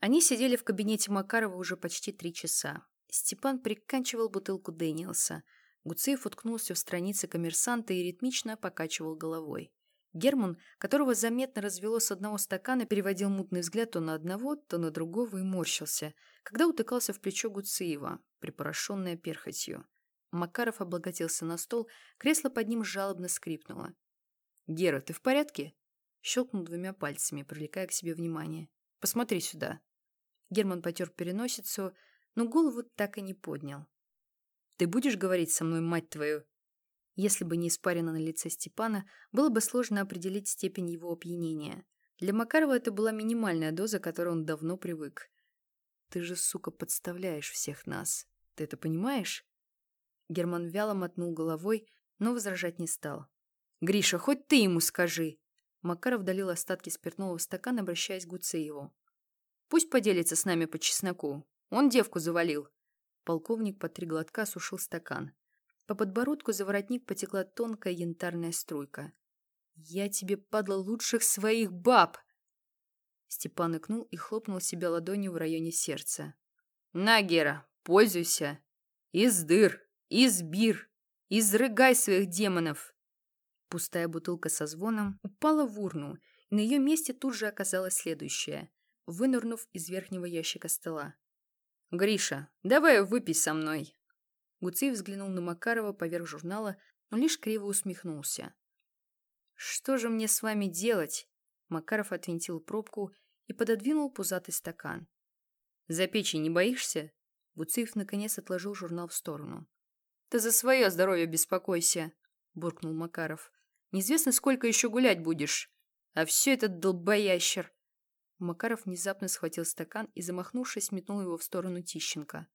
Они сидели в кабинете Макарова уже почти три часа. Степан приканчивал бутылку Дэниелса. Гуцеев уткнулся в страницы коммерсанта и ритмично покачивал головой. Герман, которого заметно развело с одного стакана, переводил мутный взгляд то на одного, то на другого и морщился, когда утыкался в плечо Гуцеева, припорошенное перхотью. Макаров облаготился на стол, кресло под ним жалобно скрипнуло. «Гера, ты в порядке?» Щелкнул двумя пальцами, привлекая к себе внимание. «Посмотри сюда». Герман потер переносицу, но голову так и не поднял. «Ты будешь говорить со мной, мать твою?» Если бы не испарина на лице Степана, было бы сложно определить степень его опьянения. Для Макарова это была минимальная доза, к которой он давно привык. «Ты же, сука, подставляешь всех нас. Ты это понимаешь?» Герман вяло мотнул головой, но возражать не стал. «Гриша, хоть ты ему скажи!» Макаров долил остатки спиртного в стакан, обращаясь к Гуцееву. «Пусть поделится с нами по чесноку. Он девку завалил». Полковник по три глотка сушил стакан. По подбородку за воротник потекла тонкая янтарная струйка. «Я тебе, падла, лучших своих баб!» Степан икнул и хлопнул себя ладонью в районе сердца. «На, Гера, пользуйся! Из дыр, из бир, изрыгай своих демонов!» Пустая бутылка со звоном упала в урну, и на ее месте тут же оказалась следующая, вынырнув из верхнего ящика стола. «Гриша, давай выпей со мной!» Гуцей взглянул на Макарова поверх журнала, но лишь криво усмехнулся. «Что же мне с вами делать?» Макаров отвинтил пробку и пододвинул пузатый стакан. «За печень не боишься?» Гуцеев наконец отложил журнал в сторону. «Ты за свое здоровье беспокойся!» – буркнул Макаров. «Неизвестно, сколько еще гулять будешь. А все этот долбоящер!» Макаров внезапно схватил стакан и, замахнувшись, метнул его в сторону Тищенко.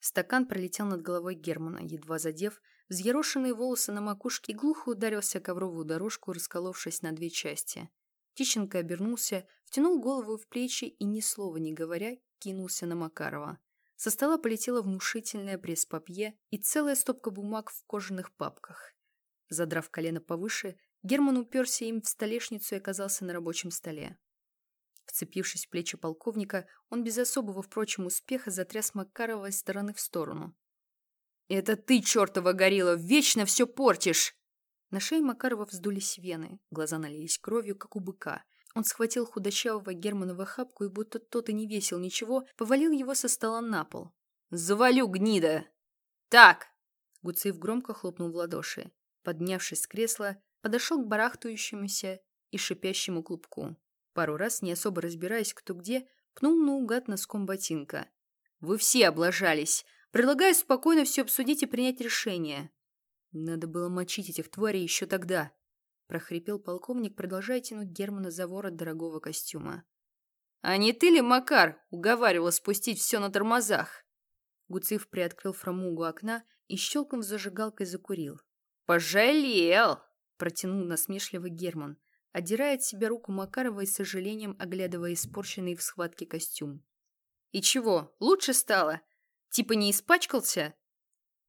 Стакан пролетел над головой Германа, едва задев взъерошенные волосы на макушке и глухо ударился о ковровую дорожку, расколовшись на две части. Тищенко обернулся, втянул голову в плечи и, ни слова не говоря, кинулся на Макарова. Со стола полетела внушительная пресс-папье и целая стопка бумаг в кожаных папках. Задрав колено повыше, Герман уперся им в столешницу и оказался на рабочем столе. Вцепившись в плечи полковника, он без особого, впрочем, успеха затряс Макарова из стороны в сторону. «Это ты, чертова горилла, вечно все портишь!» На шее Макарова вздулись вены, глаза налились кровью, как у быка. Он схватил худощавого Германа в охапку и, будто тот и не весил ничего, повалил его со стола на пол. «Завалю, гнида!» «Так!» Гуцеев громко хлопнул в ладоши. Поднявшись с кресла, подошел к барахтающемуся и шипящему клубку. Пару раз, не особо разбираясь, кто где, пнул наугад носком ботинка. «Вы все облажались! Предлагаю спокойно все обсудить и принять решение!» «Надо было мочить этих тварей еще тогда!» прохрипел полковник, продолжая тянуть Германа за ворот дорогого костюма. «А не ты ли, Макар, уговаривал спустить все на тормозах?» Гуцив приоткрыл фрамугу окна и, щелкнув зажигалкой, закурил. «Пожалел!» – протянул насмешливый Герман – Отдирая от себя руку Макарова и с сожалением оглядывая испорченный в схватке костюм. «И чего, лучше стало? Типа не испачкался?»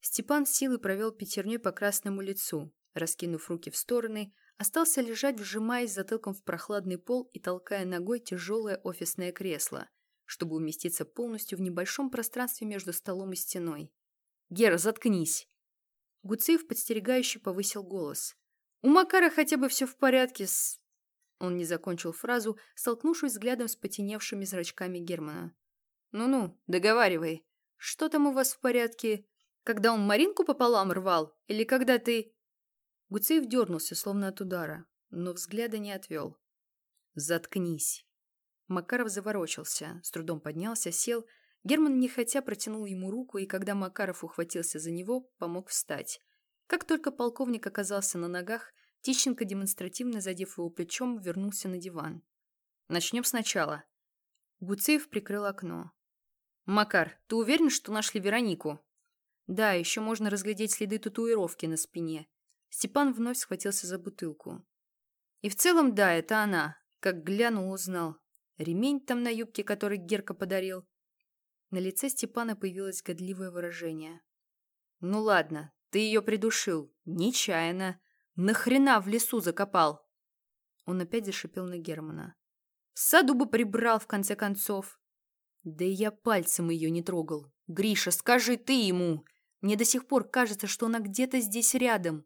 Степан силой провел пятерней по красному лицу, раскинув руки в стороны, остался лежать, вжимаясь затылком в прохладный пол и толкая ногой тяжелое офисное кресло, чтобы уместиться полностью в небольшом пространстве между столом и стеной. «Гера, заткнись!» Гуцеев подстерегающе повысил голос. У Макара хотя бы все в порядке с... Он не закончил фразу, столкнувшись взглядом с потеневшими зрачками Германа. «Ну-ну, договаривай. Что там у вас в порядке? Когда он Маринку пополам рвал? Или когда ты...» Гуцеев дернулся, словно от удара, но взгляда не отвел. «Заткнись». Макаров заворочился, с трудом поднялся, сел. Герман нехотя протянул ему руку, и когда Макаров ухватился за него, помог встать. Как только полковник оказался на ногах, Тищенко, демонстративно задев его плечом, вернулся на диван. «Начнем сначала». Гуцеев прикрыл окно. «Макар, ты уверен, что нашли Веронику?» «Да, еще можно разглядеть следы татуировки на спине». Степан вновь схватился за бутылку. «И в целом, да, это она. Как глянул, узнал. Ремень там на юбке, который Герка подарил». На лице Степана появилось годливое выражение. «Ну ладно, ты ее придушил. Нечаянно. Нахрена в лесу закопал?» Он опять зашипел на Германа. «В саду бы прибрал, в конце концов!» Да и я пальцем ее не трогал. Гриша, скажи ты ему! Мне до сих пор кажется, что она где-то здесь рядом.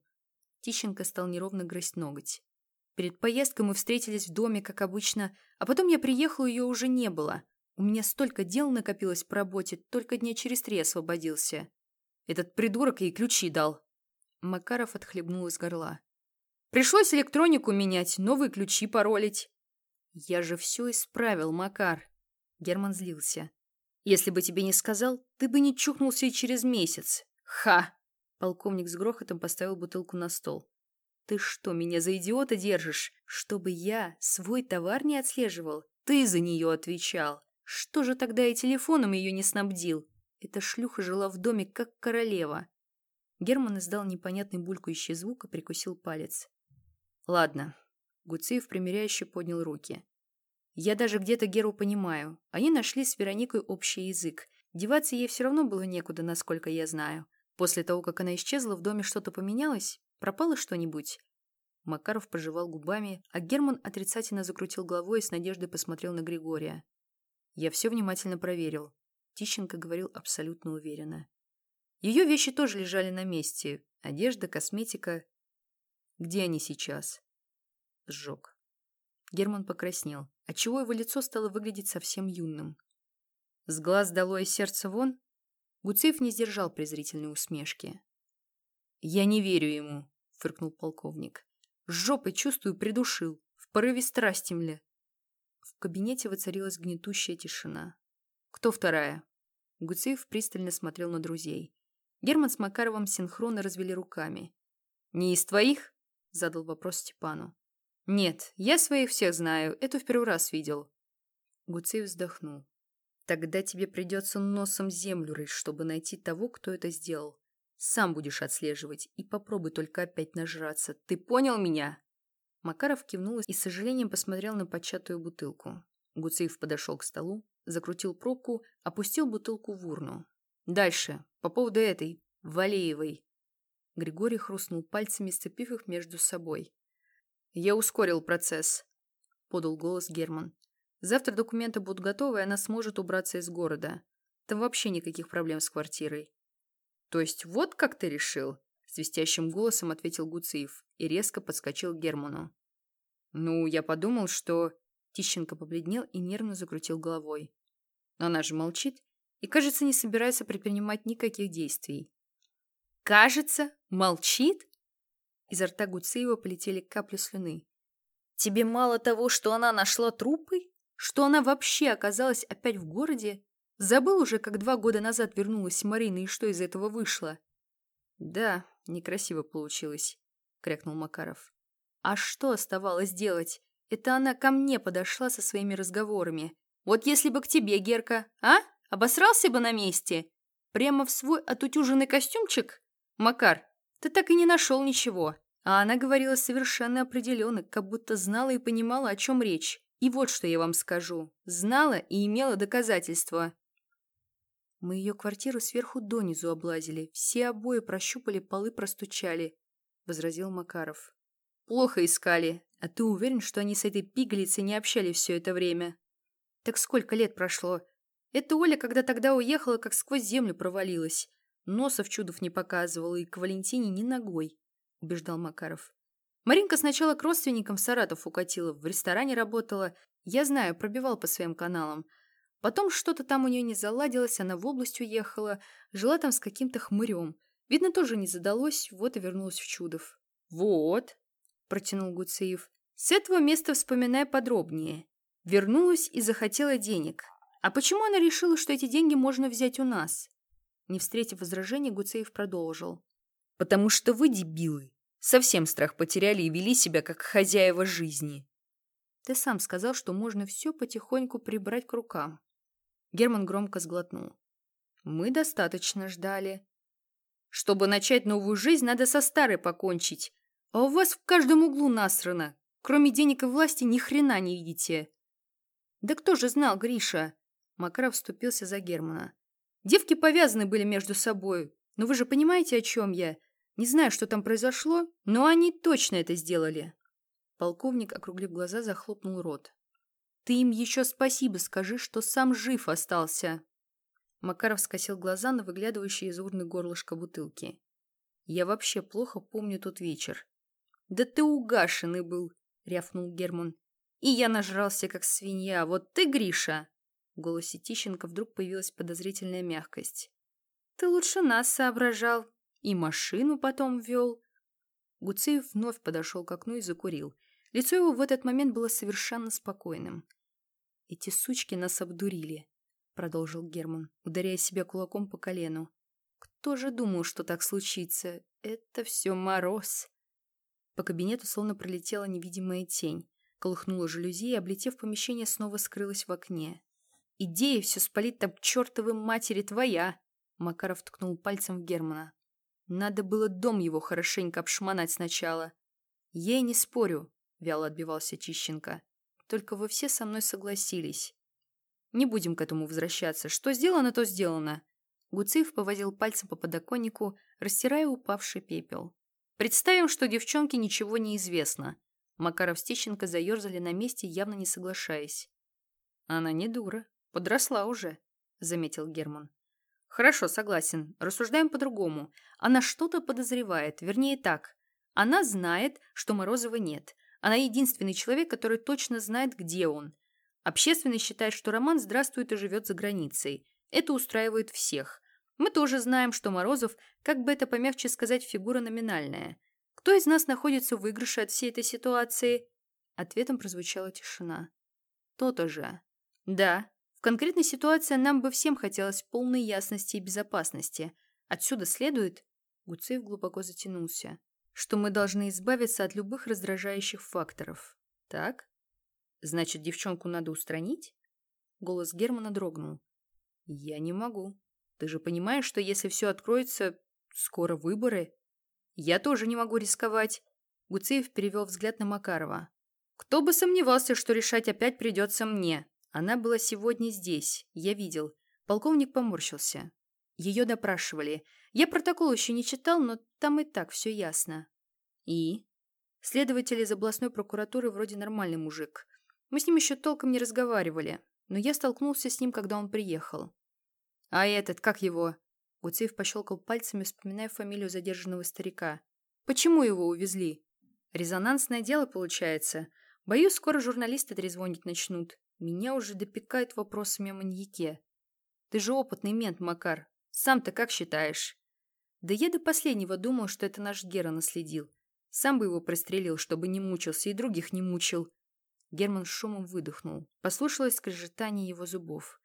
Тищенко стал неровно грызть ноготь. Перед поездкой мы встретились в доме, как обычно, а потом я приехал, ее уже не было. У меня столько дел накопилось по работе, только дня через три освободился. Этот придурок ей ключи дал. Макаров отхлебнул из горла. Пришлось электронику менять, новые ключи паролить. Я же все исправил, Макар. Герман злился. Если бы тебе не сказал, ты бы не чухнулся и через месяц. Ха! Полковник с грохотом поставил бутылку на стол. Ты что, меня за идиота держишь? Чтобы я свой товар не отслеживал? Ты за нее отвечал. Что же тогда и телефоном ее не снабдил? Эта шлюха жила в доме, как королева. Герман издал непонятный булькающий звук и прикусил палец. Ладно. Гуцеев примиряюще поднял руки. Я даже где-то Геру понимаю. Они нашли с Вероникой общий язык. Деваться ей все равно было некуда, насколько я знаю. После того, как она исчезла, в доме что-то поменялось? Пропало что-нибудь? Макаров пожевал губами, а Герман отрицательно закрутил головой и с надеждой посмотрел на Григория. Я все внимательно проверил. Тищенко говорил абсолютно уверенно. Ее вещи тоже лежали на месте. Одежда, косметика. Где они сейчас? Сжег. Герман покраснел, отчего его лицо стало выглядеть совсем юным. С глаз дало и сердце вон? Гуцеев не сдержал презрительной усмешки. «Я не верю ему», — фыркнул полковник. «С жопой, чувствую, придушил. В порыве страсти, мля». В кабинете воцарилась гнетущая тишина. «Кто вторая?» Гуцеев пристально смотрел на друзей. Герман с Макаровым синхронно развели руками. «Не из твоих?» — задал вопрос Степану. «Нет, я своих всех знаю, эту в первый раз видел». Гуцеев вздохнул. «Тогда тебе придется носом землю рыть, чтобы найти того, кто это сделал. Сам будешь отслеживать, и попробуй только опять нажраться. Ты понял меня?» Макаров кивнул и с сожалением посмотрел на початую бутылку. Гуцеев подошел к столу, закрутил пробку, опустил бутылку в урну. «Дальше, по поводу этой, Валеевой». Григорий хрустнул пальцами, сцепив их между собой. «Я ускорил процесс», — подал голос Герман. «Завтра документы будут готовы, и она сможет убраться из города. Там вообще никаких проблем с квартирой». «То есть вот как ты решил?» — свистящим голосом ответил Гуциев и резко подскочил к Герману. «Ну, я подумал, что...» Тищенко побледнел и нервно закрутил головой. Но она же молчит и, кажется, не собирается предпринимать никаких действий. «Кажется? Молчит?» Изо рта Гуцеева полетели капли слюны. «Тебе мало того, что она нашла трупы? Что она вообще оказалась опять в городе? Забыл уже, как два года назад вернулась Марина, и что из этого вышло?» «Да, некрасиво получилось», — крякнул Макаров. «А что оставалось делать? Это она ко мне подошла со своими разговорами. Вот если бы к тебе, Герка, а? Обосрался бы на месте? Прямо в свой отутюженный костюмчик? Макар, ты так и не нашел ничего. А она говорила совершенно определенно, как будто знала и понимала, о чем речь. И вот что я вам скажу. Знала и имела доказательства. Мы ее квартиру сверху донизу облазили. Все обои прощупали, полы простучали, — возразил Макаров. Плохо искали. А ты уверен, что они с этой пигалицей не общались все это время? Так сколько лет прошло? Эта Оля, когда тогда уехала, как сквозь землю провалилась. Носов чудов не показывала и к Валентине ни ногой, убеждал Макаров. Маринка сначала к родственникам Саратов укатила, в ресторане работала. Я знаю, пробивал по своим каналам. Потом что-то там у нее не заладилось, она в область уехала, жила там с каким-то хмырем. Видно, тоже не задалось, вот и вернулась в Чудов. «Вот», — протянул Гуцеев, — «с этого места вспоминая подробнее. Вернулась и захотела денег. А почему она решила, что эти деньги можно взять у нас? Не встретив возражений, Гуцеев продолжил. «Потому что вы, дебилы, совсем страх потеряли и вели себя как хозяева жизни». «Ты сам сказал, что можно все потихоньку прибрать к рукам». Герман громко сглотнул. «Мы достаточно ждали. Чтобы начать новую жизнь, надо со старой покончить. А у вас в каждом углу насрано. Кроме денег и власти ни хрена не видите». «Да кто же знал, Гриша?» Макаров вступился за Германа. Девки повязаны были между собой. Но вы же понимаете, о чем я? Не знаю, что там произошло, но они точно это сделали. Полковник, округлив глаза, захлопнул рот. Ты им еще спасибо скажи, что сам жив остался. Макаров скосил глаза на выглядывающее из урны горлышко бутылки. Я вообще плохо помню тот вечер. Да ты угашенный был, рявкнул Герман. И я нажрался, как свинья. Вот ты, Гриша!» В голосе Тищенко вдруг появилась подозрительная мягкость. «Ты лучше нас соображал. И машину потом вел». Гуцеев вновь подошел к окну и закурил. Лицо его в этот момент было совершенно спокойным. «Эти сучки нас обдурили», — продолжил Герман, ударяя себя кулаком по колену. «Кто же думал, что так случится? Это все мороз». По кабинету словно пролетела невидимая тень. Колыхнула жалюзи и, облетев помещение, снова скрылась в окне. «Идея все спалить там к чертовой матери твоя!» Макаров ткнул пальцем в Германа. «Надо было дом его хорошенько обшмонать сначала». «Я и не спорю», — вяло отбивался Чищенко. «Только вы все со мной согласились. Не будем к этому возвращаться. Что сделано, то сделано». Гуцеев повозил пальцем по подоконнику, растирая упавший пепел. «Представим, что девчонке ничего не известно. Макаров с Тищенко заерзали на месте, явно не соглашаясь. «Она не дура. Подросла уже», — заметил Герман. «Хорошо, согласен. Рассуждаем по-другому. Она что-то подозревает. Вернее так. Она знает, что Морозова нет. Она единственный человек, который точно знает, где он. Общественность считает, что Роман здравствует и живет за границей. Это устраивает всех. Мы тоже знаем, что Морозов, как бы это помягче сказать, фигура номинальная. Кто из нас находится в выигрыше от всей этой ситуации? Ответом прозвучала тишина. То-то же. Да, в конкретной ситуации нам бы всем хотелось полной ясности и безопасности. Отсюда следует... Гуцеев глубоко затянулся. Что мы должны избавиться от любых раздражающих факторов. Так? Значит, девчонку надо устранить? Голос Германа дрогнул. Я не могу. Ты же понимаешь, что если все откроется, скоро выборы. «Я тоже не могу рисковать», — Гуцеев перевел взгляд на Макарова. «Кто бы сомневался, что решать опять придется мне. Она была сегодня здесь, я видел». Полковник поморщился. Ее допрашивали. Я протокол еще не читал, но там и так все ясно. И? Следователь из областной прокуратуры вроде нормальный мужик. Мы с ним еще толком не разговаривали, но я столкнулся с ним, когда он приехал. А этот, как его? Гуцеев пощелкал пальцами, вспоминая фамилию задержанного старика. «Почему его увезли?» «Резонансное дело получается. Боюсь, скоро журналисты трезвонить начнут. Меня уже допекают вопросами о маньяке. Ты же опытный мент, Макар. Сам-то как считаешь?» «Да я до последнего думал, что это наш Гера наследил. Сам бы его пристрелил, чтобы не мучился и других не мучил». Герман шумом выдохнул. Послушалось скрежетание его зубов.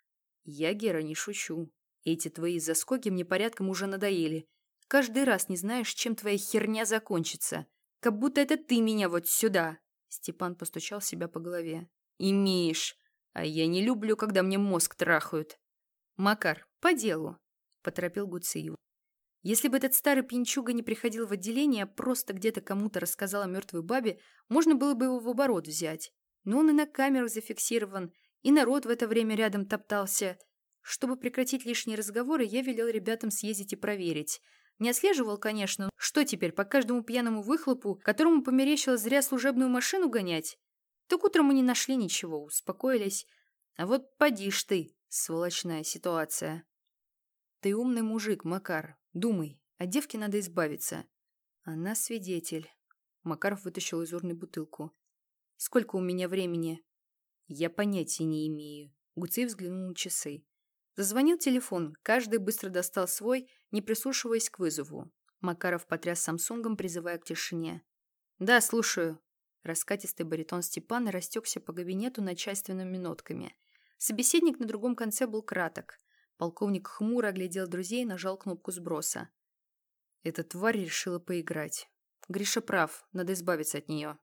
«Я, Гера, не шучу. Эти твои заскоки мне порядком уже надоели. Каждый раз не знаешь, чем твоя херня закончится. Как будто это ты меня вот сюда. Степан постучал себя по голове. Имеешь. А я не люблю, когда мне мозг трахают. Макар, по делу, поторопил Гуциев. Если бы этот старый пьянчуга не приходил в отделение, а просто где-то кому-то рассказал о мертвой бабе, можно было бы его в оборот взять. Но он и на камеру зафиксирован, и народ в это время рядом топтался – чтобы прекратить лишние разговоры, я велел ребятам съездить и проверить. Не отслеживал, конечно, что теперь, по каждому пьяному выхлопу, которому померещилось зря служебную машину гонять? Так утром мы не нашли ничего, успокоились. А вот поди ж ты, сволочная ситуация. Ты умный мужик, Макар. Думай, от девки надо избавиться. Она свидетель. Макаров вытащил из урны бутылку. Сколько у меня времени? Я понятия не имею. Гуцей взглянул на часы. Зазвонил телефон, каждый быстро достал свой, не прислушиваясь к вызову. Макаров потряс Самсунгом, призывая к тишине. «Да, слушаю». Раскатистый баритон Степана растекся по кабинету начальственными нотками. Собеседник на другом конце был краток. Полковник хмуро оглядел друзей и нажал кнопку сброса. Эта тварь решила поиграть. Гриша прав, надо избавиться от нее.